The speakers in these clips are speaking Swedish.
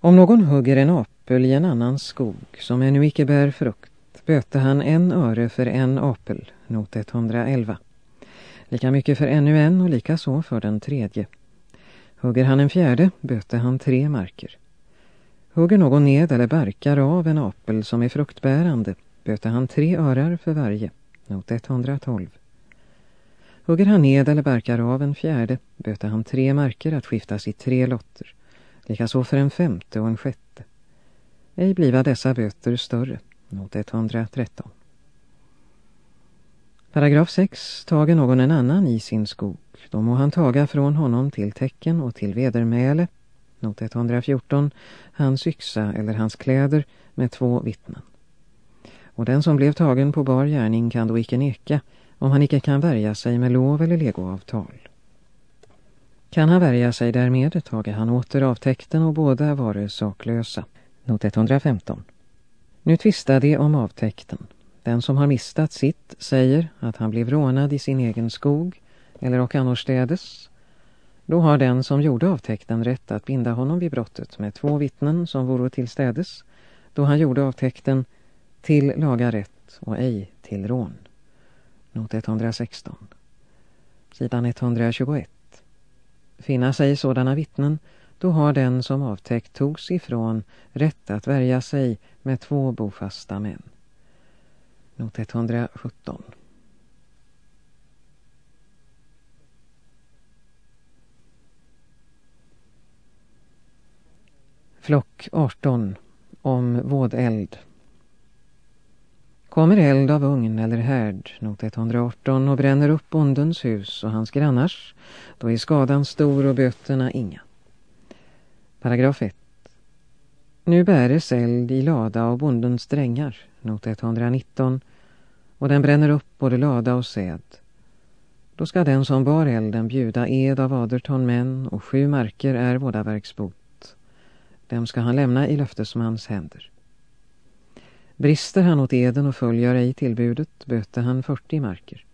Om någon hugger en apel i en annan skog som ännu icke bär frukt böte han en öre för en apel, not 111. Lika mycket för ännu en och lika så för den tredje. Hugger han en fjärde böte han tre marker. Hugger någon ned eller barkar av en apel som är fruktbärande böter han tre örar för varje, not 112. Hugger han ned eller barkar av en fjärde böter han tre marker att skiftas i tre lotter, likaså för en femte och en sjätte. Ej bliva dessa böter större, not 113. Paragraf 6. Tager någon en annan i sin skog, då må han taga från honom till tecken och till vedermäle, not 114, hans yxa eller hans kläder med två vittnen. Och den som blev tagen på bar gärning kan då icke neka, om han icke kan värja sig med lov eller legoavtal. Kan han värja sig därmed tager han åter avtäkten och båda vare saklösa. Not 115. Nu tvistar de om avtäkten. Den som har mistat sitt säger att han blev rånad i sin egen skog eller och annorstädes. Då har den som gjorde avtäkten rätt att binda honom vid brottet med två vittnen som vore tillstädes då han gjorde avtäkten till laga rätt och ej till rån. Not 116. Sidan 121. Finna sig sådana vittnen, då har den som avtäckt togs ifrån rätt att värja sig med två bofasta män. Not 117. Flock 18 om vådeld. Kommer eld av ugn eller härd, not 118, och bränner upp bondens hus och hans grannars, då är skadan stor och böterna inga. Paragraf 1. Nu bäres eld i lada av bondens drängar, not 119, och den bränner upp både lada och säd. Då ska den som bar elden bjuda ed av aderton män och sju marker är vådaverksbot. Dem ska han lämna i löftesmans händer. Brister han åt eden och följer ej tillbudet böter han 40 marker.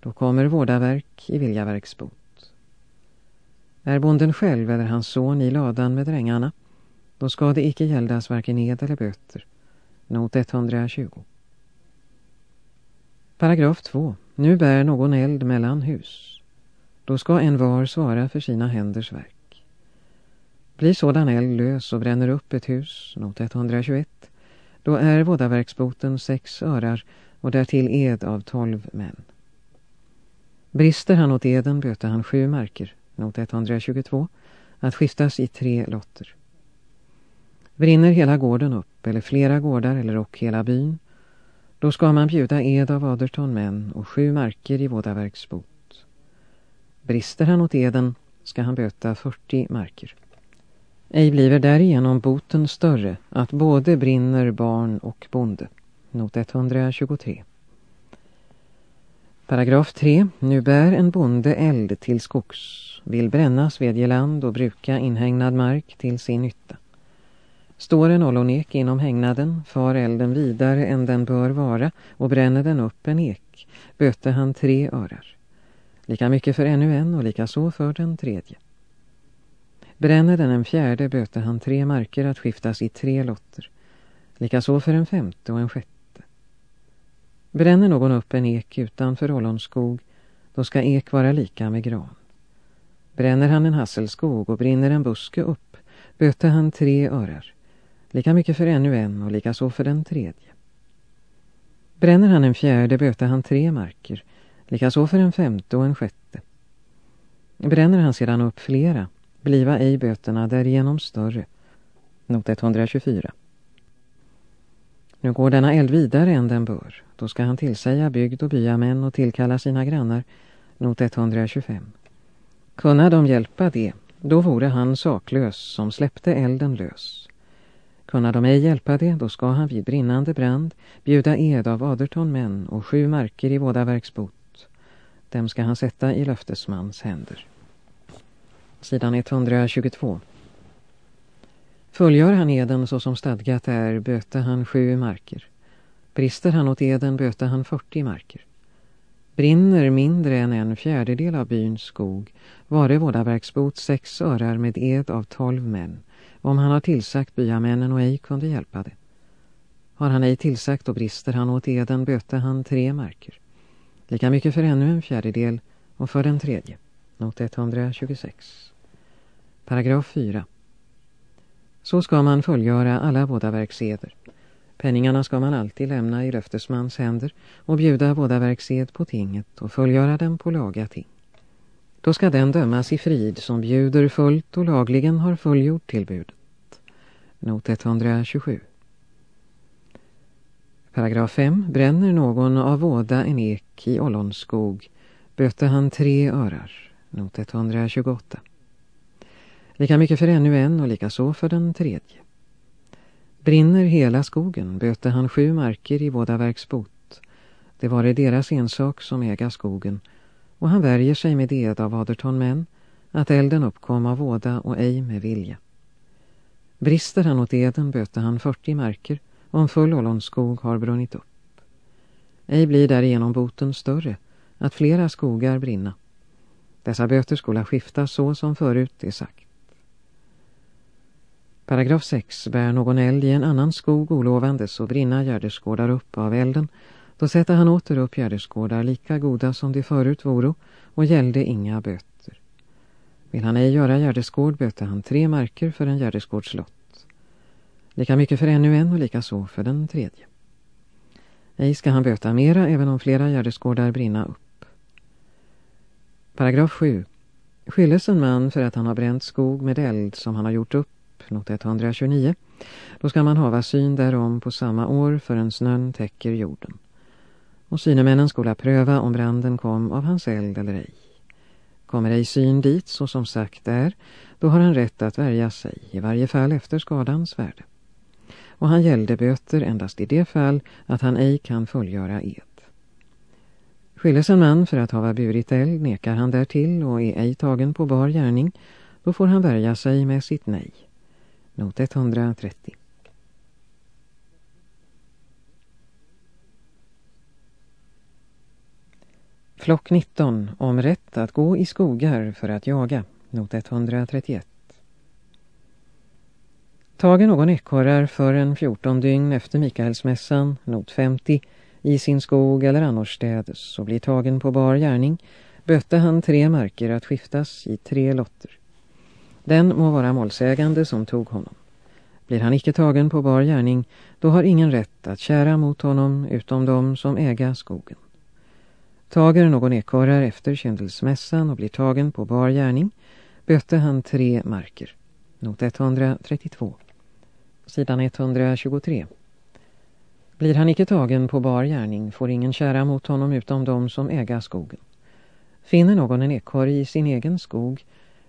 Då kommer vårdaverk i viljaverksbot. Är bonden själv eller hans son i ladan med drängarna, då ska det icke gäldas varken ed eller böter. Not 120. Paragraf 2. Nu bär någon eld mellan hus. Då ska en var svara för sina händers verk. Blir sådan eld lös och bränner upp ett hus, not 121, då är vådaverksboten sex örar och därtill ed av tolv män. Brister han åt eden böter han sju marker, not 122, att skiftas i tre lotter. Brinner hela gården upp, eller flera gårdar, eller och hela byn, då ska man bjuda ed av aderton män och sju marker i vådaverksbot. Brister han åt eden ska han böta 40 marker. Ej bliver därigenom boten större att både brinner barn och bonde. Not 123. Paragraf 3. Nu bär en bonde eld till skogs, vill bränna svedjeland och bruka inhägnad mark till sin nytta. Står en ollonek inom hängnaden, far elden vidare än den bör vara och bränner den upp en ek, böter han tre örar. Lika mycket för ännu en och lika så för den tredje. Bränner den en fjärde böter han tre marker att skiftas i tre lotter. Likaså för en femte och en sjätte. Bränner någon upp en ek utanför ollonskog, då ska ek vara lika med gran. Bränner han en hasselskog och brinner en buske upp, böter han tre örar. Lika mycket för ännu en och likaså för den tredje. Bränner han en fjärde böter han tre marker, likaså för en femte och en sjätte. Bränner han sedan upp flera, bliva ej böterna därigenom större. Not 124. Nu går denna eld vidare än den bör. Då ska han tillsäga bygd och byamän och tillkalla sina grannar. Not 125. Kunna de hjälpa det, då vore han saklös som släppte elden lös. Kunna de ej hjälpa det, då ska han vid brinnande brand bjuda ed av aderton män och sju marker i båda verksbot. Dem ska han sätta i löftesmans händer sidan 122. Fullgör han eden så som stadgat är böter han sju marker. Brister han åt eden böter han 40 marker. Brinner mindre än en fjärdedel av byns skog, vare vådaverksbot sex örar med ed av tolv män, om han har tillsagt byamännen och ej kunde hjälpa det. Har han ej tillsagt och brister han åt eden böte han tre marker. Lika mycket för ännu en fjärdedel och för den tredje. Not 126. Paragraf 4. Så ska man fullgöra alla båda verkseder. Penningarna ska man alltid lämna i löftesmans händer och bjuda båda verksed på tinget och fullgöra den på laga ting. Då ska den dömas i frid som bjuder fullt och lagligen har fullgjort tillbudet. Not 127. Paragraf 5. Bränner någon av våda en ek i ollonskog böter han tre örar. Not 128. Lika mycket för ännu en och lika så för den tredje. Brinner hela skogen böter han sju marker i båda verksbot. Det var det deras ensak som äga skogen och han värjer sig med ed av aderton män att elden uppkom av våda och ej med vilja. Brister han åt eden böter han 40 marker om full ollonskog har brunnit upp. Ej blir därigenom boten större att flera skogar brinna. Dessa böter skulle skifta så som förut är sagt. Paragraf 6. Bär någon eld i en annan skog olovande så brinna gärdesgårdar upp av elden. Då sätter han åter upp gärdesgårdar lika goda som de förut voro och gällde inga böter. Vill han ej göra gärdesgård böter han tre marker för en gärdesgårdslott. Lika mycket för ännu en och lika så för den tredje. Ej ska han böta mera även om flera gärdesgårdar brinna upp. Paragraf 7. Skylles en man för att han har bränt skog med eld som han har gjort upp not 129. Då ska man hava syn därom på samma år förrän snön täcker jorden. Och synemännen skola pröva om branden kom av hans eld eller ej. Kommer ej syn dit så som sagt är, då har han rätt att värja sig, i varje fall efter skadans värde. Och han gällde böter endast i det fall att han ej kan fullgöra ed. Skilles en man för att hava burit eld nekar han därtill och är ej tagen på bar gärning, då får han värja sig med sitt nej. Not 130. Flock 19 om rätt att gå i skogar för att jaga. Not 131. Tager någon ekorrar för en 14 dygn efter Mikaelsmässan, not 50, i sin skog eller annorstädes så blir tagen på bar gärning, bötte han tre marker att skiftas i tre lotter. Den må vara målsägande som tog honom. Blir han icke tagen på bar gärning, då har ingen rätt att kära mot honom utom de som äga skogen. Tager någon ekorrar efter kändelsmässan och blir tagen på bar gärning, bötte han tre marker. Not 132. Sidan 123. Blir han icke tagen på bar gärning får ingen kära mot honom utom de som äga skogen. Finner någon en ekorre i sin egen skog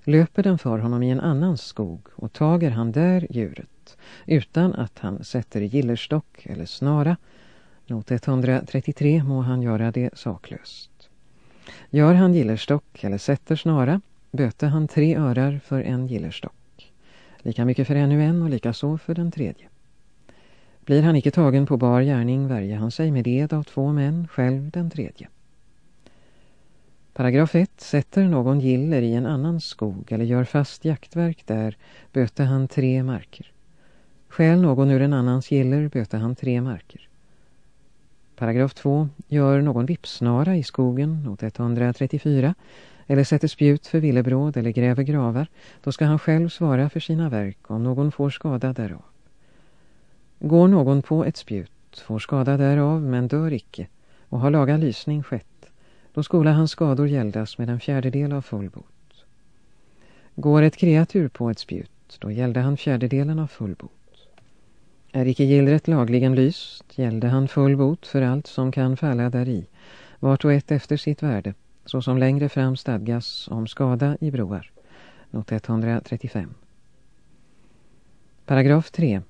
löper den för honom i en annan skog och tager han där djuret utan att han sätter gillerstock eller snara. Not 133 må han göra det saklöst. Gör han gillerstock eller sätter snara böter han tre örar för en gillerstock. Lika mycket för ännu en och lika så för den tredje. Blir han icke tagen på bar gärning värjer han sig med ed av två män, själv den tredje. Paragraf 1. Sätter någon giller i en annan skog eller gör fast jaktverk där böter han tre marker. Skäl någon ur en annans giller böter han tre marker. Paragraf 2. Gör någon vipsnara i skogen, not 134, eller sätter spjut för villebråd eller gräver gravar, då ska han själv svara för sina verk om någon får skada därav. Går någon på ett spjut, får skada därav men dör icke, och har laga lysning skett, då skola hans skador gäldas med en fjärdedel av full bot. Går ett kreatur på ett spjut, då gällde han fjärdedelen av full bot. Är icke gillret lagligen lyst, gällde han full bot för allt som kan falla däri, vart och ett efter sitt värde, så som längre fram stadgas om skada i broar. Not 135. Paragraf 3.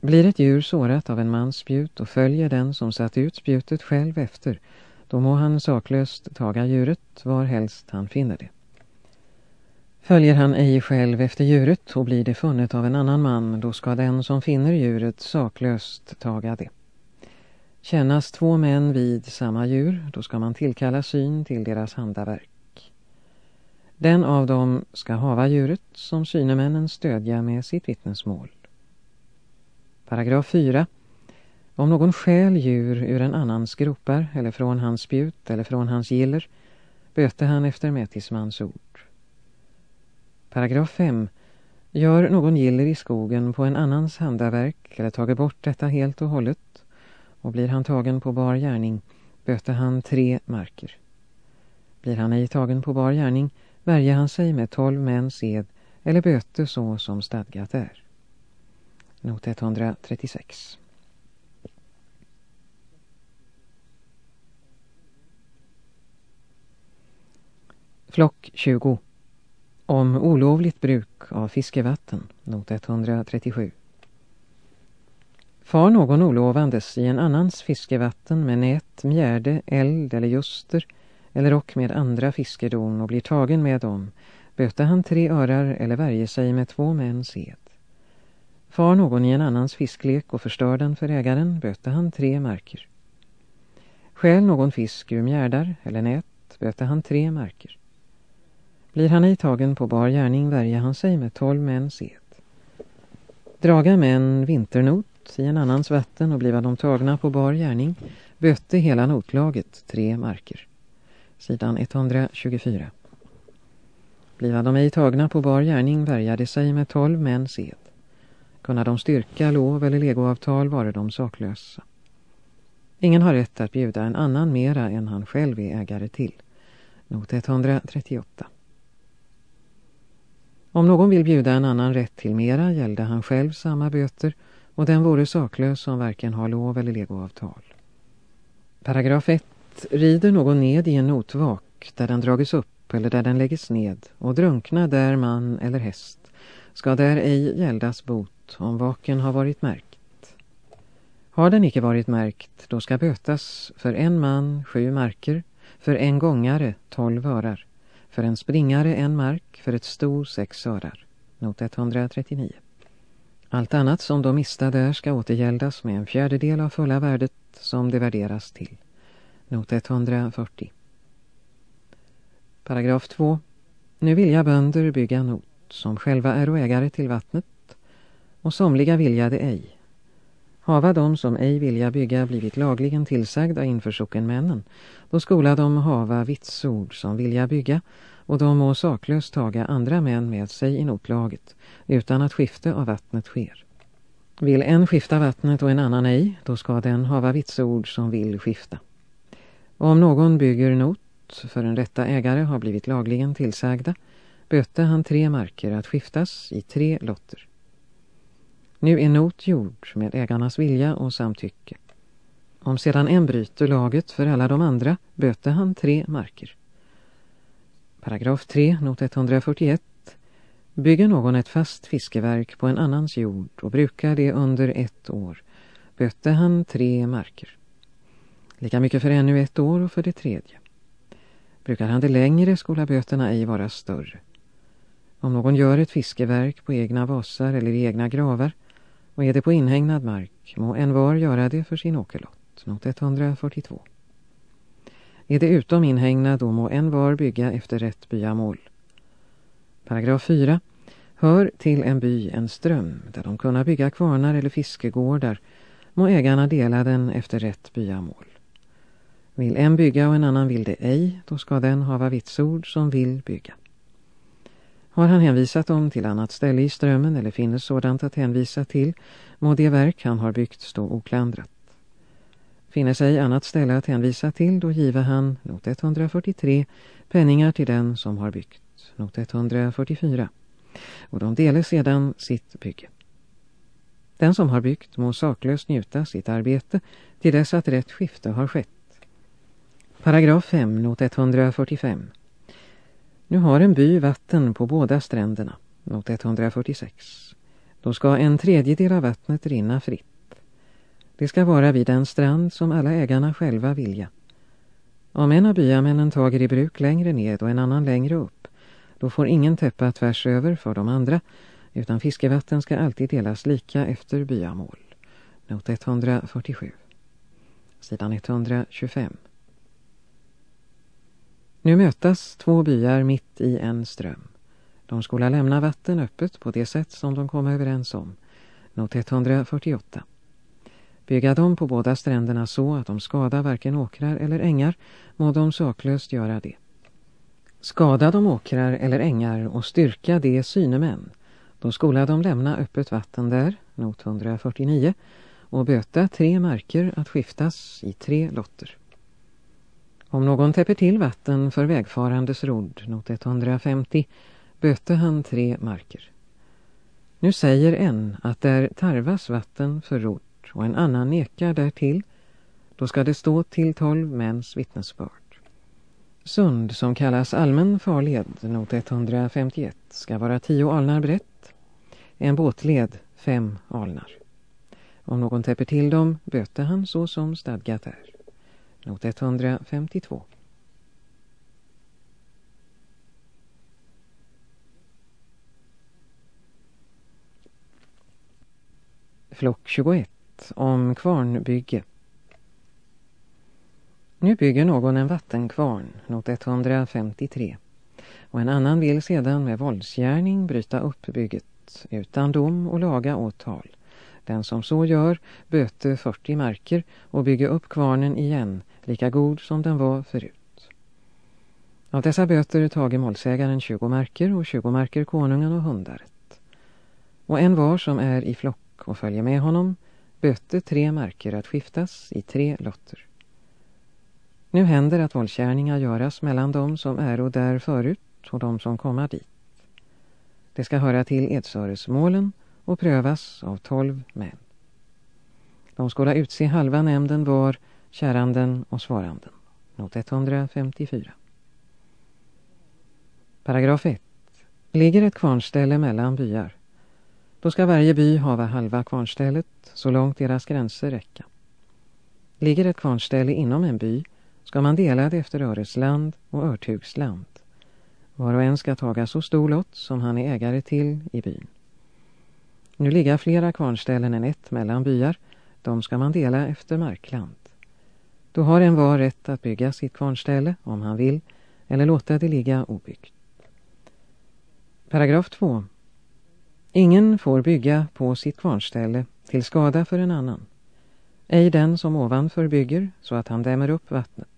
Blir ett djur sårat av en mans spjut och följer den som satt ut spjutet själv efter, då må han saklöst taga djuret var helst han finner det. Följer han ej själv efter djuret och blir det funnet av en annan man, då ska den som finner djuret saklöst taga det. Kännas två män vid samma djur, då ska man tillkalla syn till deras handaverk. Den av dem ska hava djuret som synemännen stödja med sitt vittnesmål. Paragraf 4. Om någon skäl djur ur en annans gropar eller från hans spjut eller från hans giller böter han efter mätismans ord. Paragraf 5. Gör någon giller i skogen på en annans handaverk eller tager bort detta helt och hållet och blir han tagen på bar gärning böter han tre marker. Blir han ej tagen på bar gärning värjer han sig med tolv mäns ed eller böter så som stadgat är. Not 136. Flock 20. Om olovligt bruk av fiskevatten. Not 137. Far någon olovandes i en annans fiskevatten med nät, mjärde, eld eller juster eller och med andra fiskedon och blir tagen med dem, böter han tre örar eller värjer sig med två män set. Far någon i en annans fisklek och förstör den för ägaren, böter han tre marker. Skäl någon fisk ur mjärdar eller nät, böter han tre marker. Blir han ej tagen på bar gärning värjer han sig med tolv män set. Draga män vinternot i en annans vatten och bliva de tagna på bar gärning bötte hela notlaget tre marker. Sidan 124. Bliva de ej tagna på bar gärning värjade sig med tolv män set. Kunna de styrka lov eller legoavtal vare de saklösa. Ingen har rätt att bjuda en annan mera än han själv är ägare till. Not 138. Om någon vill bjuda en annan rätt till mera gällde han själv samma böter och den vore saklös som varken har lov eller legoavtal. Paragraf 1. Rider någon ned i en notvak där den dragits upp eller där den lägges ned och drunkna där man eller häst ska där ej gäldas bot om vaken har varit märkt. Har den icke varit märkt då ska bötas för en man sju marker, för en gångare tolv örar, för en springare en mark, för ett sto sex örar. Not 139. Allt annat som de mista där ska återgäldas med en fjärdedel av fulla värdet som det värderas till. Not 140. Paragraf 2. Nu vill jag bönder bygga not som själva är ägare till vattnet och somliga vilja det ej. Hava de som ej vilja bygga blivit lagligen tillsagda inför sockenmännen, då skola de hava vitsord som vilja bygga och de må saklöst taga andra män med sig i notlaget utan att skifte av vattnet sker. Vill en skifta vattnet och en annan ej, då ska den hava vitsord som vill skifta. Om någon bygger not för en rätta ägare har blivit lagligen tillsagda, böte han tre marker att skiftas i tre lotter. Nu är not gjord med ägarnas vilja och samtycke. Om sedan en bryter laget för alla de andra böter han tre marker. Paragraf 3, not 141. Bygger någon ett fast fiskeverk på en annans jord och brukar det under ett år, böter han tre marker. Lika mycket för ännu ett år och för det tredje. Brukar han det längre skola böterna ej vara större. Om någon gör ett fiskeverk på egna vasar eller i egna gravar och är det på inhägnad mark må en var göra det för sin åkerlott. Not 142. Är det utom inhägnad då må en var bygga efter rätt byamål. Paragraf 4. Hör till en by en ström där de kunna bygga kvarnar eller fiskegårdar må ägarna dela den efter rätt byamål. Vill en bygga och en annan vill det ej, då ska den hava vitsord som vill bygga. Har han hänvisat dem till annat ställe i strömmen eller finner sådant att hänvisa till, må det verk han har byggt stå oklandrat. Finner sig annat ställe att hänvisa till, då giver han, not 143, penningar till den som har byggt, not 144. Och de delar sedan sitt bygge. Den som har byggt må saklöst njuta sitt arbete till dess att rätt skifte har skett. Paragraf 5, not 145. Nu har en by vatten på båda stränderna, not 146. Då ska en tredjedel av vattnet rinna fritt. Det ska vara vid en strand som alla ägarna själva vilja. Om en av byamännen tager i bruk längre ned och en annan längre upp, då får ingen täppa tvärs över för de andra, utan fiskevatten ska alltid delas lika efter byamål. Not 147. Sidan 125. Nu mötas två byar mitt i en ström. De skulle lämna vatten öppet på det sätt som de kom överens om. Not 148. Bygga dem på båda stränderna så att de skadar varken åkrar eller ängar må de saklöst göra det. Skada de åkrar eller ängar och styrka det synemän. Då skola de lämna öppet vatten där, not 149, och böta tre marker att skiftas i tre lotter. Om någon täpper till vatten för vägfarandes rodd, not 150, böte han tre marker. Nu säger en att där tarvas vatten för rodd och en annan nekar därtill, då ska det stå till tolv mäns vittnesbörd. Sund som kallas allmän farled, not 151, ska vara tio alnar brett, en båtled fem alnar. Om någon täpper till dem böter han så som stadgat är. Not 152. Flock 21 om kvarnbygge. Nu bygger någon en vattenkvarn, not 153. Och en annan vill sedan med våldsgärning bryta upp bygget utan dom och laga åtal. Den som så gör böte 40 marker och bygger upp kvarnen igen, lika god som den var förut. Av dessa böter tager målsägaren 20 marker och 20 marker konungen och hundaret. Och en var som är i flock och följer med honom böte tre marker att skiftas i tre lotter. Nu händer att våldskärningar göras mellan dem som är och där förut och de som kommer dit. Det ska höra till Edsöresmålen och prövas av tolv män. De skulle utse halva nämnden var käranden och svaranden. Not 154. Paragraf 1. Ligger ett kvarnställe mellan byar. Då ska varje by hava halva kvarnstället så långt deras gränser räcka. Ligger ett kvarnställe inom en by ska man dela det efter Öresland och Örtugsland. Var och en ska taga så stor lott som han är ägare till i byn. Nu ligger flera kvarnställen än ett mellan byar. De ska man dela efter markland. Då har en var rätt att bygga sitt kvarnställe om han vill eller låta det ligga obyggt. Paragraf 2. Ingen får bygga på sitt kvarnställe till skada för en annan. Ej den som ovanför bygger så att han dämmer upp vattnet,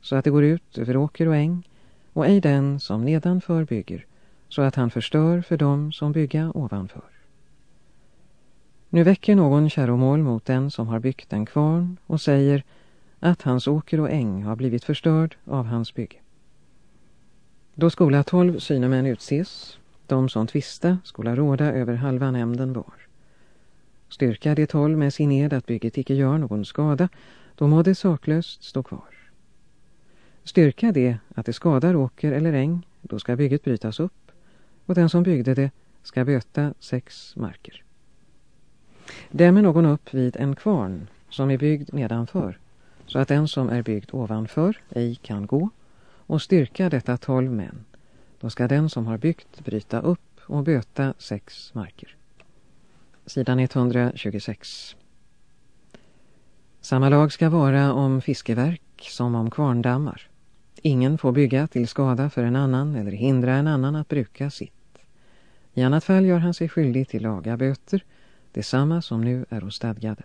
så att det går ut över åker och äng, och ej den som nedanför bygger så att han förstör för dem som bygga ovanför. Nu väcker någon käromål mot den som har byggt en kvarn och säger att hans åker och äng har blivit förstörd av hans bygge. Då skola tolv synemän utses, de som tvista skola råda över halva nämnden var. Styrka de tolv med sin ed att bygget icke gör någon skada, då må det saklöst stå kvar. Styrka det att det skadar åker eller äng, då ska bygget brytas upp, och den som byggde det ska böta sex marker. Dämmer någon upp vid en kvarn som är byggd nedanför, så att den som är byggd ovanför ej kan gå, och styrka detta tolv män, då ska den som har byggt bryta upp och böta sex marker. Sidan 126. Samma lag ska vara om fiskeverk som om kvarndammar. Ingen får bygga till skada för en annan eller hindra en annan att bruka sitt. I annat fall gör han sig skyldig till laga böter, detsamma som nu är stadgad.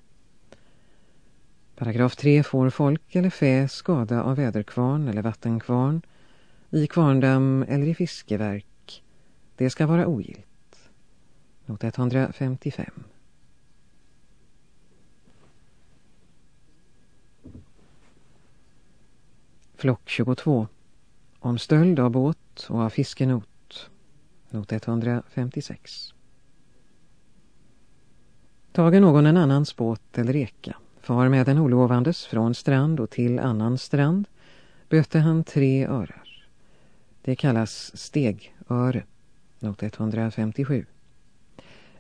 Paragraf 3 får folk eller fä skada av väderkvarn eller vattenkvarn, i kvarndamm eller i fiskeverk. Det ska vara ogilt. Not 155. Flock 22. Om stöld av båt och av fiskenot. Not 156. Tager någon en annans båt eller eka, far med den olovandes från strand och till annan strand, böter han tre örar. Det kallas stegöre. Not 157.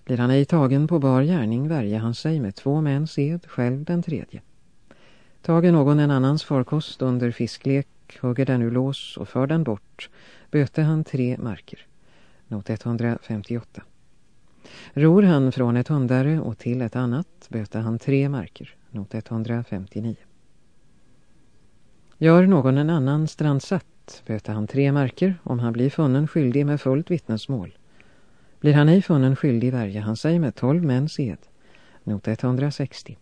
Blir han ej tagen på bar gärning värjer han sig med två mäns ed, själv den tredje. Tager någon en annans farkost under fisklek, hugger den ur lås och för den bort, böter han tre marker. Not 158. Ror han från ett hundare och till ett annat, böter han tre marker. Not 159. Gör någon en annan strandsatt böter han tre marker om han blir funnen skyldig med fullt vittnesmål. Blir han ej funnen skyldig värja han sig med tolv mäns ed. Not 160.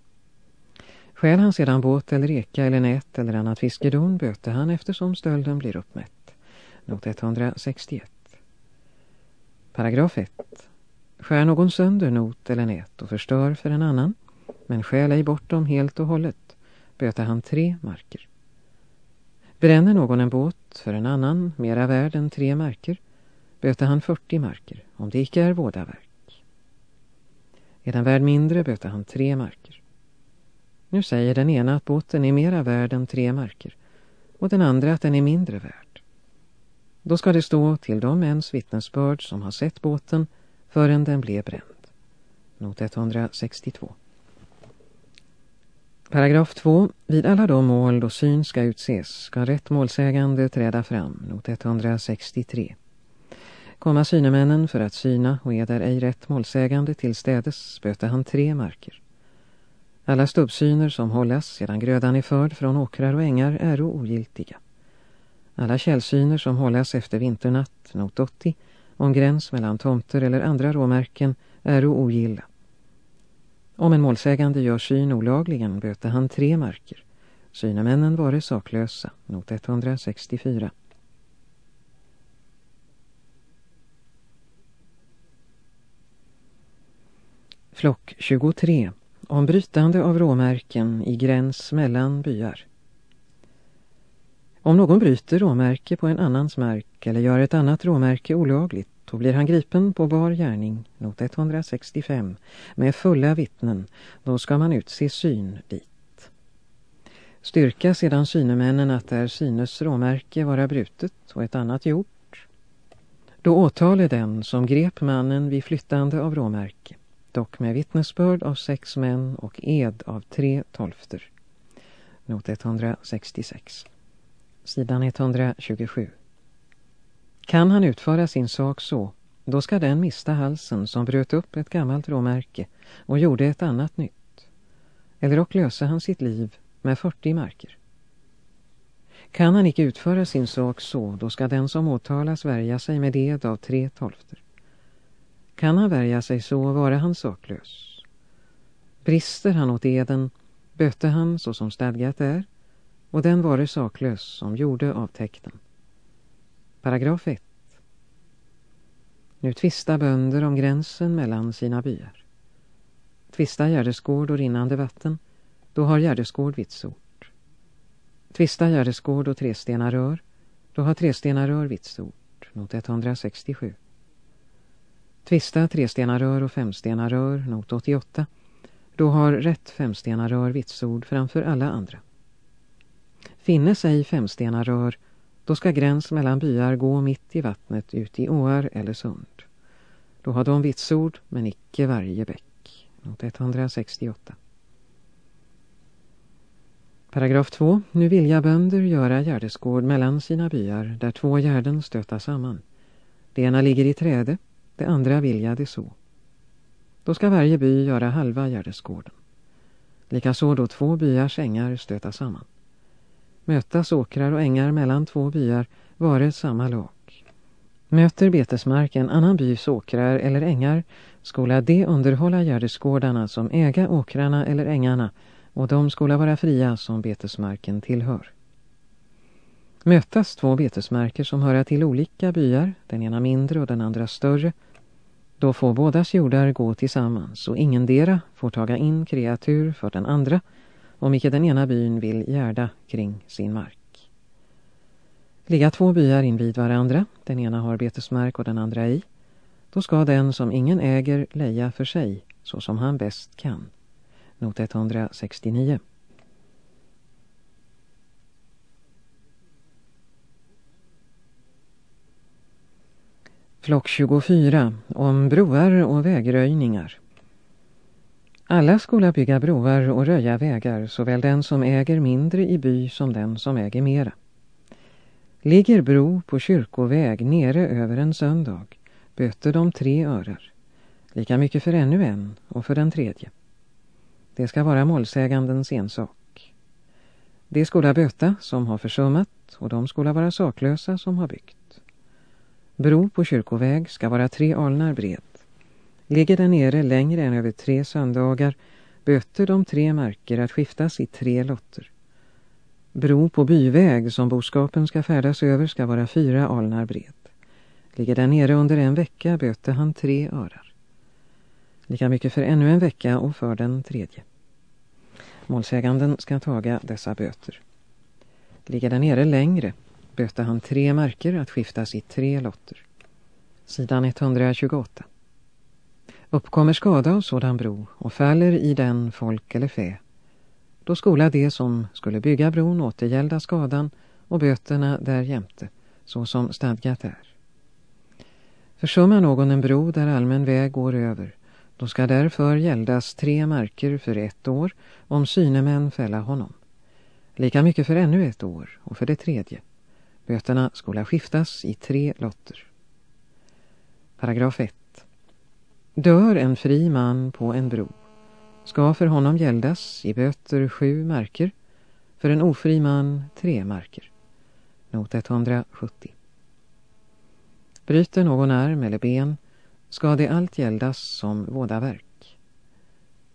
Skäl han sedan båt eller eka eller nät eller annat fiskedon böter han eftersom stölden blir uppmätt. Not 161. Paragraf 1. Skär någon sönder not eller nät och förstör för en annan, men skäl ej bort dem helt och hållet, böter han tre marker. Bränner någon en båt för en annan, mera värd än tre marker, böter han 40 marker, om det icke är båda verk. Är den värd mindre böter han tre marker. Nu säger den ena att båten är mera värd än tre marker och den andra att den är mindre värd. Då ska det stå till de mäns vittnesbörd som har sett båten förrän den blev bränd. Not 162. Paragraf 2. Vid alla de mål då syn ska utses ska rätt målsägande träda fram. Not 163. Komma synemännen för att syna och är där ej rätt målsägande till städes böter han tre marker. Alla stubbsyner som hållas sedan grödan är förd från åkrar och ängar är ogiltiga. Alla källsyner som hållas efter vinternatt, not 80, om gräns mellan tomter eller andra råmärken är ogilla. Om en målsägande gör syn olagligen böter han tre marker. Synemännen var saklösa, not 164. Flock 23. Om brytande av råmärken i gräns mellan byar. Om någon bryter råmärke på en annans mark eller gör ett annat råmärke olagligt då blir han gripen på bar gärning, not 165, med fulla vittnen. Då ska man utse syn dit. Styrka sedan synemännen att där synes råmärke vara brutet och ett annat gjort. Då åtalar den som grep mannen vid flyttande av råmärke, dock med vittnesbörd av sex män och ed av tre tolfter. Not 166 sidan 127. Kan han utföra sin sak så, då ska den mista halsen som bröt upp ett gammalt råmärke och gjorde ett annat nytt. Eller och lösa han sitt liv med 40 marker. Kan han icke utföra sin sak så, då ska den som åtalas värja sig med det av tre tolfter. Kan han värja sig så, vara han saklös. Brister han åt eden, böte han så som stadgat är, och den vare saklös som gjorde avtäkten. Paragraf 1. Nu tvista bönder om gränsen mellan sina byar. Tvista Gärdesgård och rinnande vatten, då har Gärdesgård vitsord. Tvista Gärdesgård och Trestena rör, då har Trestena rör vitsord, not 167. Tvista Trestena rör och Femstena rör, not 88, då har rätt Femstena rör vitsord framför alla andra. Finnes ej femstena rör, då ska gräns mellan byar gå mitt i vattnet ut i åar eller sund. Då har de vitsord, men icke varje bäck. Not 168. Paragraf 2. Nu vilja bönder göra gärdesgård mellan sina byar där två gärden stöta samman. Det ena ligger i träde, det andra vilja det så. Då ska varje by göra halva gärdesgården. Likaså då två byars ängar stöta samman. Mötas åkrar och ängar mellan två byar vare samma lak. Möter betesmark en annan bys åkrar eller ängar skola de underhålla gärdesgårdarna som äga åkrarna eller ängarna och de skola vara fria som betesmarken tillhör. Mötas två betesmarker som höra till olika byar, den ena mindre och den andra större, då får bådas jordar gå tillsammans och ingendera får taga in kreatur för den andra om icke den ena byn vill gärda kring sin mark. Ligga två byar invid varandra, den ena har betesmark och den andra i, då ska den som ingen äger leja för sig, så som han bäst kan. Not 169. Flock 24 om broar och vägröjningar. Alla skola bygga broar och röja vägar, såväl den som äger mindre i by som den som äger mera. Ligger bro på kyrkoväg nere över en söndag, böter de tre örar. Lika mycket för ännu en och för den tredje. Det ska vara målsägandens ensak. Det skola böta som har försummat och de skola vara saklösa som har byggt. Bro på kyrkoväg ska vara tre alnar bred. Ligger den nere längre än över tre söndagar böter de tre marker att skiftas i tre lotter. Bro på byväg som boskapen ska färdas över ska vara fyra alnar bred. Ligger den nere under en vecka böter han tre örar. Lika mycket för ännu en vecka och för den tredje. Målsäganden ska taga dessa böter. Ligger den nere längre böter han tre marker att skiftas i tre lotter. Sidan 128. Uppkommer skada av sådan bro och faller i den folk eller fä. Då skola det som skulle bygga bron återgälda skadan och böterna där jämte, så som stadgat är. Försummar någon en bro där allmän väg går över, då ska därför gäldas tre marker för ett år om synemän fälla honom. Lika mycket för ännu ett år och för det tredje. Böterna skola skiftas i tre lotter. Paragraf 1. Dör en fri man på en bro ska för honom gäldas i böter sju marker, för en ofri man tre marker. Not 170. Bryter någon arm eller ben ska det allt gäldas som vådaverk.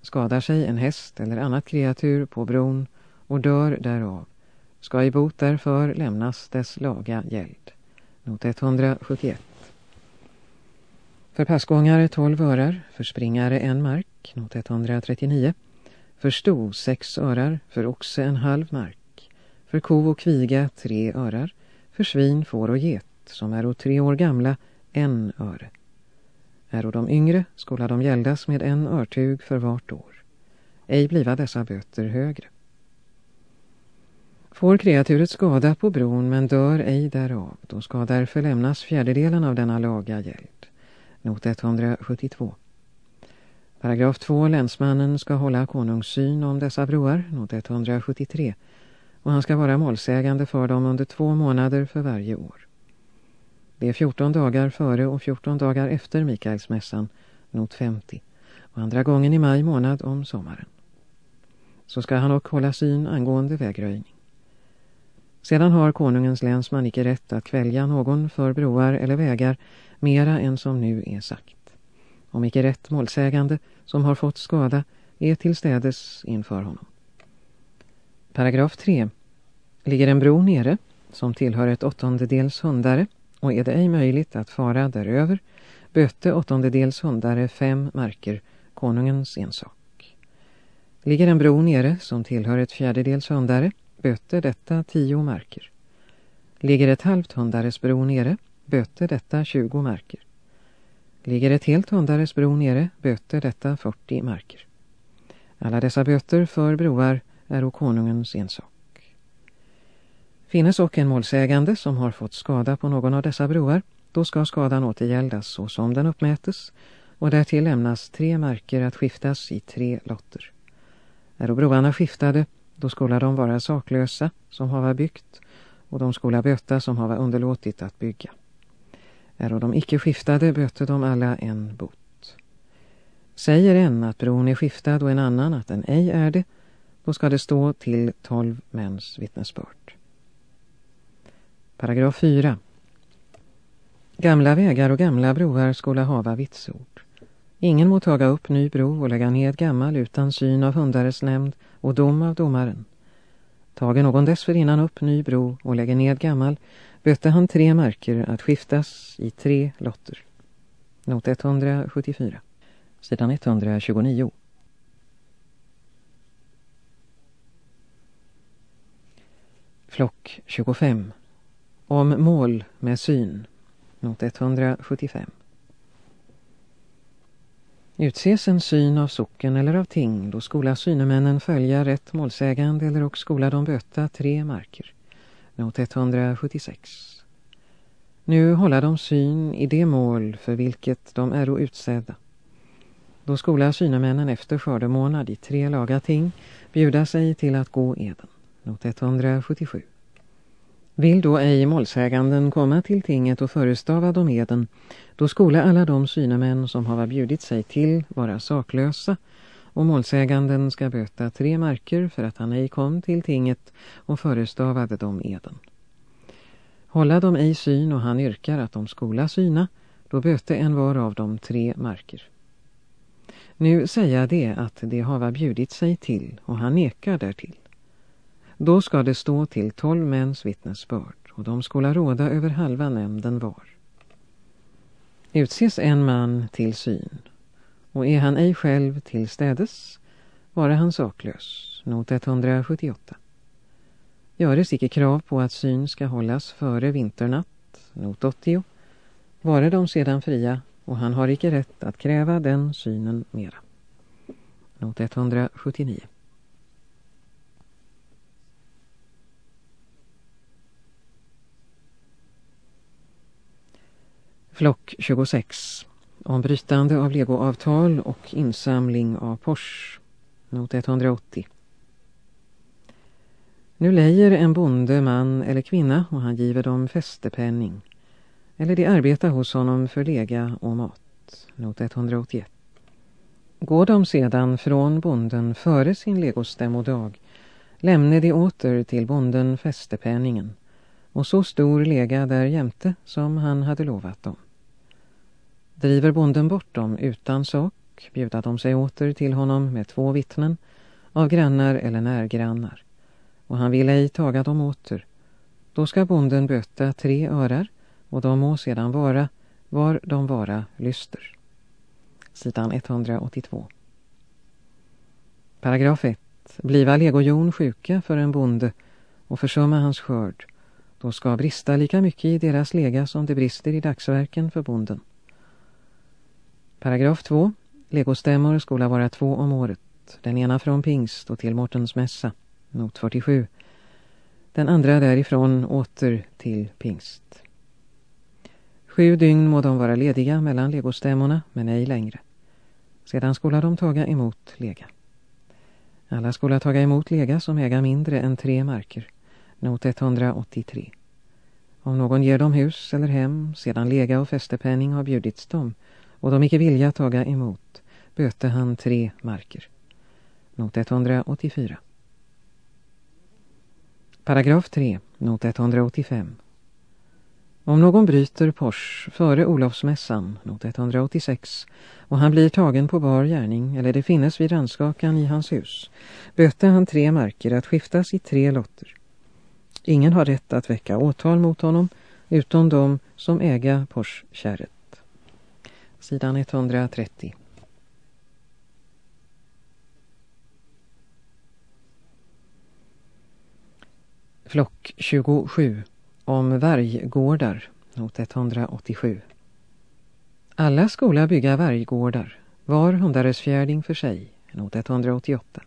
Skadar sig en häst eller annat kreatur på bron och dör därav ska i bot därför lämnas dess laga gäld. Not 171. För passgångare 12 örar, för springare en mark, not 139. För sto 6 örar, för oxe en halv mark. För ko och kviga 3 örar, för svin, får och get, som är tre år gamla, en öre. Är de yngre skola de gäldas med en örtug för vart år. Ej bliva dessa böter högre. Får kreaturet skada på bron men dör ej därav, då ska därför lämnas fjärdedelen av denna laga gäld. Not 172. Paragraf 2. Länsmannen ska hålla konungssyn om dessa broar, not 173, och han ska vara målsägande för dem under två månader för varje år. Det är 14 dagar före och 14 dagar efter Mikaelsmässan, not 50, och andra gången i maj månad om sommaren. Så ska han också hålla syn angående vägröjning. Sedan har konungens länsman icke rätt att kvälja någon för broar eller vägar mera än som nu är sagt. Om icke rätt målsägande som har fått skada är tillstädes inför honom. Paragraf 3. Ligger en bro nere som tillhör ett åttondedels hundare och är det ej möjligt att fara däröver böte åttondedels hundare fem marker konungens ensak. Ligger en bro nere som tillhör ett fjärdedels hundare böte detta 10 marker. Ligger ett halvt hundares bro nere böte detta 20 marker. Ligger ett helt hundares bro nere, böter detta 40 marker. Alla dessa böter för broar är och konungens ensak. Finnes och en målsägande som har fått skada på någon av dessa broar, då ska skadan återgäldas så som den uppmätes och därtill lämnas tre marker att skiftas i tre lotter. Är broarna skiftade, då skola de vara saklösa som hava byggt och de skola böta som hava underlåtit att bygga. Är de icke skiftade böter de alla en bot. Säger en att bron är skiftad och en annan att den ej är det, då ska det stå till tolv mäns vittnesbörd. Paragraf 4. Gamla vägar och gamla broar skola hava vitsord. Ingen må taga upp ny bro och lägga ned gammal utan syn av hundares nämnd och dom av domaren. Tager någon dessförinnan upp ny bro och lägger ned gammal bötte han tre marker att skiftas i tre lotter. Not 174. Sidan 129. Flock 25. Om mål med syn. Not 175. Utses en syn av socken eller av ting, då skola synemännen följa rätt målsägande eller och skola de böta tre marker. Not 176. Nu hålla de syn i det mål för vilket de är utsedda. Då skola synemännen efter skördemånad i tre laga ting bjuda sig till att gå eden. Not 177. Vill då ej målsäganden komma till tinget och förestava dem eden, då skola alla de synemän som hava bjudit sig till vara saklösa och målsäganden ska böta tre marker för att han ej kom till tinget och förestavade dem eden. Hålla dem ej syn och han yrkar att de skola syna, då böte en var av dem tre marker. Nu säger det att det hava bjudit sig till och han nekar därtill. Då ska det stå till tolv mäns vittnesbörd och de skola råda över halva nämnden var. Utses en man till syn och är han ej själv till städes vare han saklös, not 178. Göres icke krav på att syn ska hållas före vinternatt, not 80, vare de sedan fria och han har icke rätt att kräva den synen mera. Not 179. Flock 26. Om brytande av legoavtal och insamling av Porsche. Not 180. Nu lejer en bonde, man eller kvinna och han giver dem fästepenning. Eller de arbetar hos honom för lega och mat. Not 181. Går de sedan från bonden före sin legostämmodag lämnar de åter till bonden fästepenningen och så stor lega där jämte som han hade lovat dem. Driver bonden bort dem utan sak bjuda de sig åter till honom med två vittnen av grannar eller närgrannar och han vill ej taga dem åter. Då ska bonden böta tre örar och de må sedan vara var de vara lyster. Sidan 182. Paragraf 1. Bliva legojon sjuka för en bonde och försumma hans skörd. Då ska brista lika mycket i deras lega som det brister i dagsverken för bonden. Paragraf 2. Legostämmor skola vara två om året. Den ena från pingst och till Mortens mässa. Not 47. Den andra därifrån åter till pingst. Sju dygn må de vara lediga mellan legostämmorna, men ej längre. Sedan skola de taga emot lega. Alla skola taga emot lega som äga mindre än tre marker. Not 183. Om någon ger dem hus eller hem, sedan lega och fästepenning har bjudits dem, och de icke vilja taga emot, böte han tre marker. Not 184. Paragraf 3, not 185. Om någon bryter Pors före Olofsmässan, not 186, och han blir tagen på bar gärning eller det finnes vid rannskakan i hans hus, böte han tre marker att skiftas i tre lotter. Ingen har rätt att väcka åtal mot honom utom de som äga Porskärret sidan 130. Flock 27 om varggårdar, not 187. Alla skola bygga varggårdar, var hundaresfjärding för sig, not 188.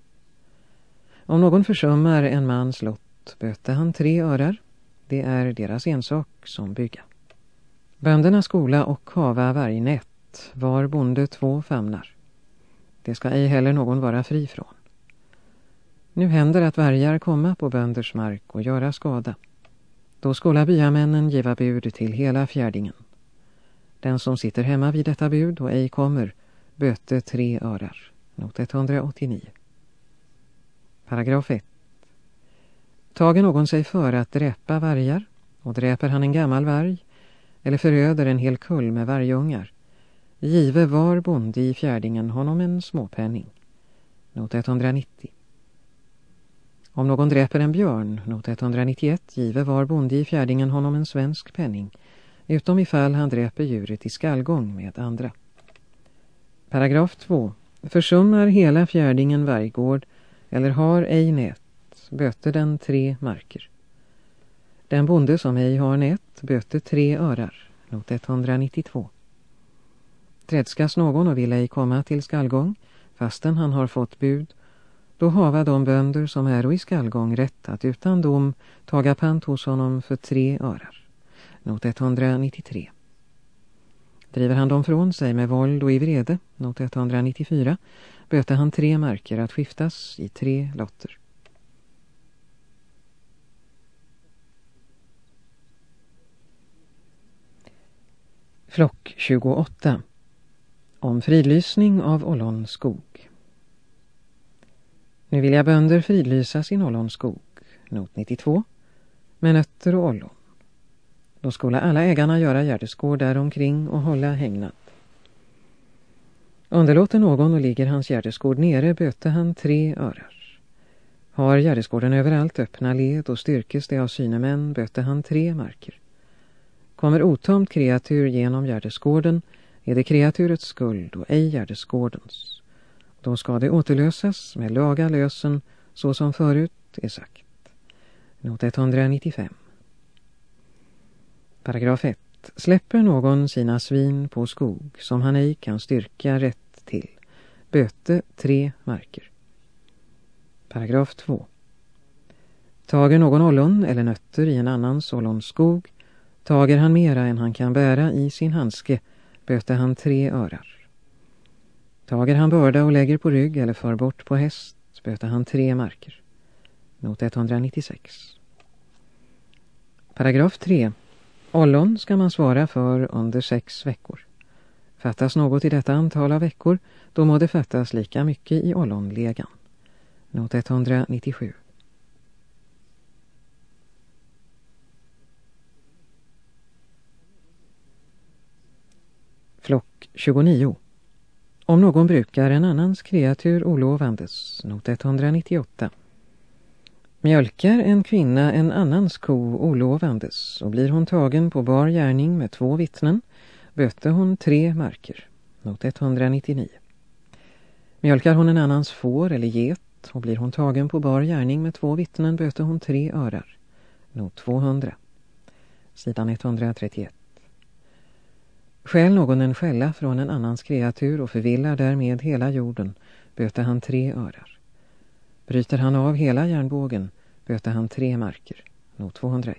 Om någon försummar en mans lott böter han tre örar, det är deras ensak som bygga. Bönderna skola och hava vargnät var bonde två famnar. Det ska ej heller någon vara fri från. Nu händer att vargar komma på bönders mark och göra skada. Då skola byamännen giva bud till hela fjärdingen. Den som sitter hemma vid detta bud och ej kommer böte tre örar. Not 189. Paragraf 1. Tager någon sig för att dräpa vargar och dräper han en gammal varg eller föröder en hel kull med vargungar Give var bonde i fjärdingen honom en småpenning. Not 190. Om någon dräper en björn, not 191, give var bonde i fjärdingen honom en svensk penning, utom ifall han dräper djuret i skallgång med andra. Paragraf 2. Försummar hela fjärdingen varggård eller har ej nät, böter den tre marker. Den bonde som ej har nät böter tre örar, not 192. Tredskas någon och vill ej komma till skallgång, fastän han har fått bud, då hava de bönder som är i skallgång rätt att utan dom taga pant hos honom för tre örar. Not 193. Driver han dem från sig med våld och i vrede, not 194, böter han tre marker att skiftas i tre lotter. Flock 28 om fridlysning av ollonskog. Nu vill jag bönder fridlysa sin ollonskog, not 92, med nötter och ollon. Då skulle alla ägarna göra gärdesgård däromkring och hålla hägnad. Underlåter någon och ligger hans gärdesgård nere böter han tre örar. Har gärdesgården överallt öppna led och styrkes det av synemän böter han tre marker. Kommer otomt kreatur genom gärdesgården är det kreaturets skuld och ej gärdesgårdens. Då ska det återlösas med laga lösen så som förut är sagt. Not 195. Paragraf 1. Släpper någon sina svin på skog som han ej kan styrka rätt till. Böte tre marker. Paragraf 2. Tager någon ollon eller nötter i en annans ollonskog, tager han mera än han kan bära i sin handske, böter han tre örar. Tager han börda och lägger på rygg eller för bort på häst, böter han tre marker. Not 196. Paragraf 3. Ollon ska man svara för under sex veckor. Fattas något i detta antal av veckor, då må det fattas lika mycket i ollonlegan. Not 197. Flock 29. Om någon brukar en annans kreatur olovandes, not 198. Mjölkar en kvinna en annans ko olovandes och blir hon tagen på bar gärning med två vittnen, böter hon tre marker, not 199. Mjölkar hon en annans får eller get och blir hon tagen på bar gärning med två vittnen böter hon tre örar. Not 200. Sidan 131. Skäl någon en skälla från en annans kreatur och förvillar därmed hela jorden böter han tre örar. Bryter han av hela järnbågen böter han tre marker. Not 201.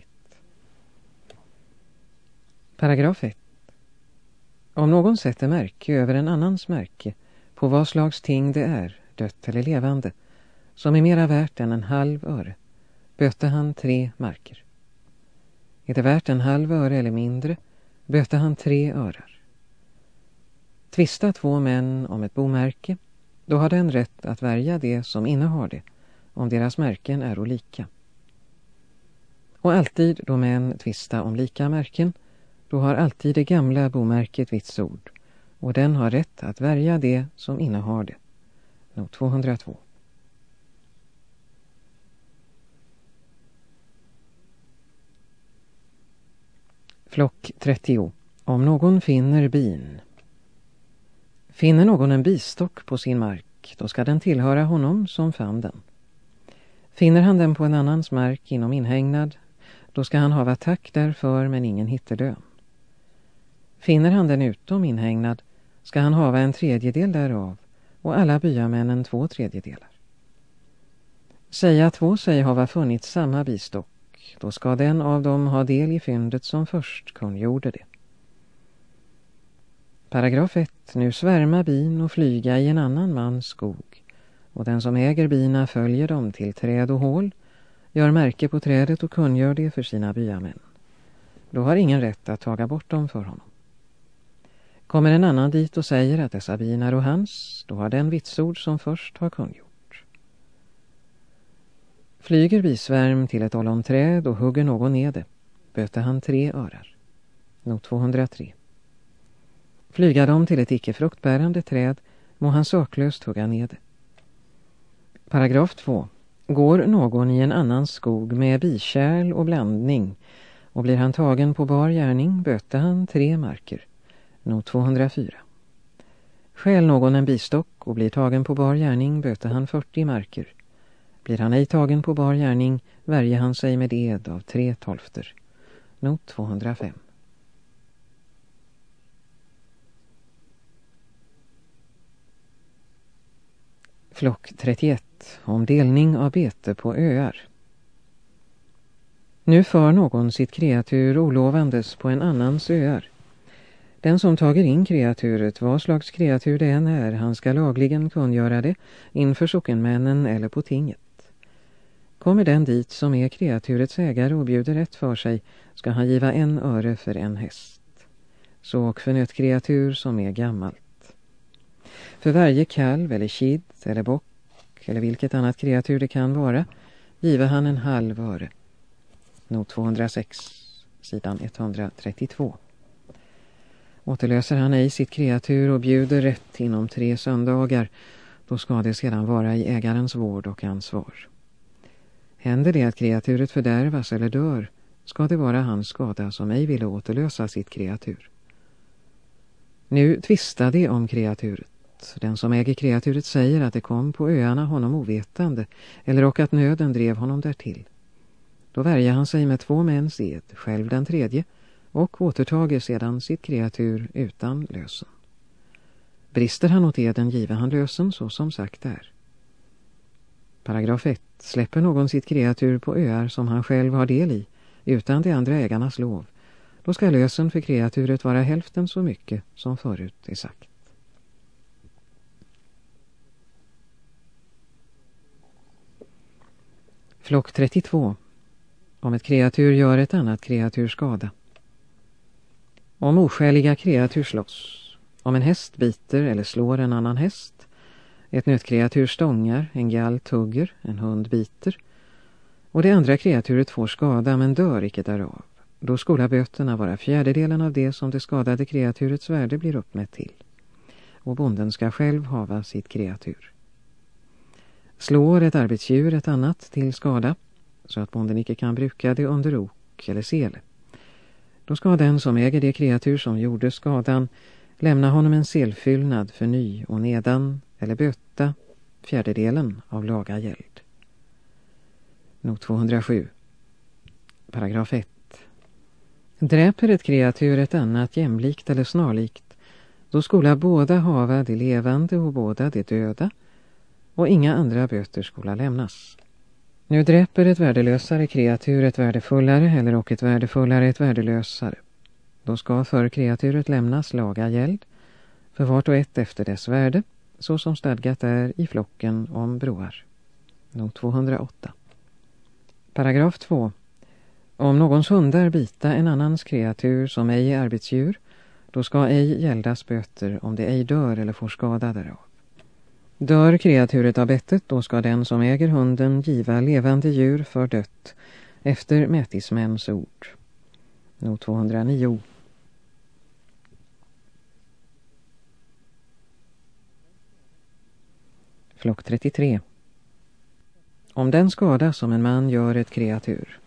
Paragraf 1. Om någon sätter märke över en annans märke på vad slags ting det är, dött eller levande, som är mera värt än en halv öre, böter han tre marker. Är det värt en halv öre eller mindre, böter han tre örar. Tvista två män om ett bomärke, då har den rätt att värja det som innehar det, om deras märken är olika. Och alltid då män tvista om lika märken, då har alltid det gamla bomärket vitsord, och den har rätt att värja det som innehar det. Not 202. Flock 30. Om någon finner bin. Finner någon en bistock på sin mark, då ska den tillhöra honom som fann den. Finner han den på en annans mark inom inhägnad, då ska han hava tack därför men ingen hitterdön. Finner han den utom inhägnad, ska han hava en tredjedel därav och alla byamännen två tredjedelar. Säga två sig hava funnit samma bistock då ska den av dem ha del i fyndet som först kungjorde det. Paragraf 1. Nu svärma bin och flyga i en annan mans skog och den som äger bina följer dem till träd och hål, gör märke på trädet och kungör det för sina byamän. Då har ingen rätt att taga bort dem för honom. Kommer en annan dit och säger att dessa bin är och hans, då har den vitsord som först har kungjort. Flyger bisvärm till ett ollonträd och hugger någon ner det, böter han tre örar. Not 203. Flyga dem till ett icke fruktbärande träd må han saklöst hugga ner det. Paragraf 2. Går någon i en annan skog med bikärl och blandning och blir han tagen på bar gärning böter han tre marker. Not 204. Skäl någon en bistock och blir tagen på bar gärning böter han 40 marker. Blir han ej tagen på bar gärning värjer han sig med ed av tre tolfter. Not 205. Flock 31. Om delning av bete på öar. Nu för någon sitt kreatur olovandes på en annans öar. Den som tager in kreaturet, vad slags kreatur det än är, han ska lagligen kungöra det inför sockenmännen eller på tinget. Kommer den dit som är kreaturets ägare och bjuder rätt för sig ska han giva en öre för en häst. Så och för ett kreatur som är gammalt. För varje kalv eller kid eller bock eller vilket annat kreatur det kan vara, giver han en halv öre. Not 206, sidan 132. Återlöser han ej sitt kreatur och bjuder rätt inom tre söndagar, då ska det sedan vara i ägarens vård och ansvar. Händer det att kreaturet fördärvas eller dör, ska det vara hans skada som ej ville återlösa sitt kreatur. Nu tvistar det om kreaturet. Den som äger kreaturet säger att det kom på öarna honom ovetande eller och att nöden drev honom därtill. Då värjer han sig med två mäns ed, själv den tredje, och återtager sedan sitt kreatur utan lösen. Brister han åt eden giver han lösen så som sagt är. Paragraf 1. Släpper någon sitt kreatur på öar som han själv har del i, utan de andra ägarnas lov, då ska lösen för kreaturet vara hälften så mycket som förut är sagt. Flock 32. Om ett kreatur gör ett annat kreatur skada. Om oskäliga kreatur slåss. Om en häst biter eller slår en annan häst. Ett nötkreatur stångar, en gall tugger, en hund biter. Och det andra kreaturet får skada men dör icke därav. Då skola böterna vara fjärdedelen av det som det skadade kreaturets värde blir uppmätt till. Och bonden ska själv hava sitt kreatur. Slår ett arbetsdjur ett annat till skada så att bonden icke kan bruka det under ok eller sele. Då ska den som äger det kreatur som gjorde skadan lämna honom en selfyllnad för ny och nedan eller böta fjärdedelen av laga gäld. Not 207. Paragraf 1. Dräper ett kreatur ett annat jämlikt eller snarlikt, då skola båda hava det levande och båda det döda, och inga andra böter skola lämnas. Nu dräper ett värdelösare kreatur ett värdefullare eller och ett värdefullare ett värdelösare. Då ska för kreaturet lämnas laga gäld, för vart och ett efter dess värde, så som stadgat är i flocken om broar. Not 208. Paragraf 2. Om någons hundar bita en annans kreatur som ej är arbetsdjur, då ska ej gäldas böter om det ej dör eller får skada därav. Dör kreaturet av bettet, då ska den som äger hunden giva levande djur för dött, efter mätismäns ord. Not 209. Flock 33. Om den skada som en man gör ett kreatur.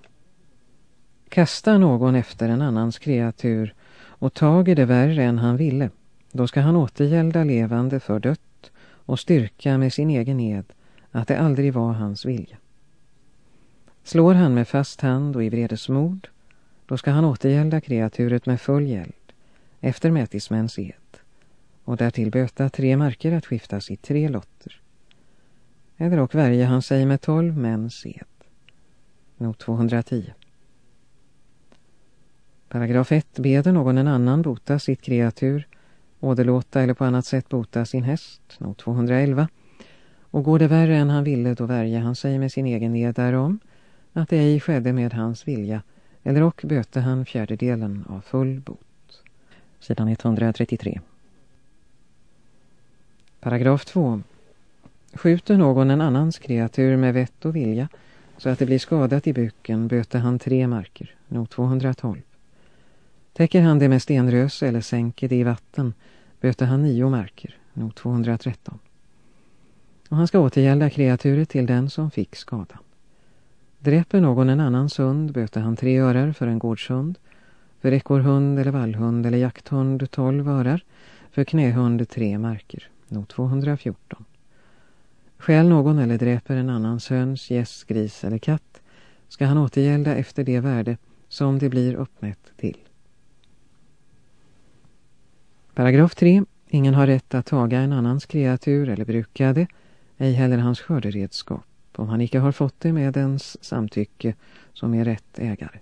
Kastar någon efter en annans kreatur och tager det värre än han ville, då ska han återgälda levande för dött och styrka med sin egen ed att det aldrig var hans vilja. Slår han med fast hand och i vredesmod, då ska han återgälda kreaturet med full gäld, efter mätismäns ed, och därtill böta tre marker att skiftas i tre lotter. Eller och värje han sig med tolv mäns ed. Not 210. Paragraf 1 beder någon en annan bota sitt kreatur, åderlåta eller på annat sätt bota sin häst, not 211. Och går det värre än han ville då värje han sig med sin egen ed därom, att det ej skedde med hans vilja, eller och böte han fjärdedelen av full bot. Sidan 133. Paragraf 2. Skjuter någon en annans kreatur med vett och vilja så att det blir skadat i buken böter han tre marker, not 212. Täcker han det med stenrös eller sänker det i vatten böter han nio marker, not 213. Och han ska återgälda kreaturet till den som fick skadan. Dräper någon en annans hund böter han tre örar för en gårdshund, för ekorrhund eller vallhund eller jakthund tolv örar, för knähund tre marker, not 214. Skäl någon eller dräper en annans höns, gäss, gris eller katt ska han återgälda efter det värde som det blir uppmätt till. Paragraf 3. Ingen har rätt att taga en annans kreatur eller bruka det, ej heller hans skörderedskap, om han icke har fått det med ens samtycke som är rätt ägare.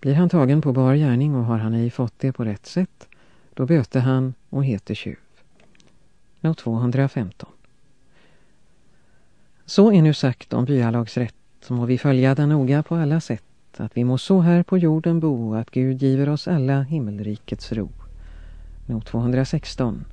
Blir han tagen på bar gärning och har han ej fått det på rätt sätt, då böter han och heter tjuv. Not 215. Så är nu sagt om byalagsrätt, må vi följa den noga på alla sätt, att vi må så här på jorden bo, att Gud giver oss alla himmelrikets ro. Not 216.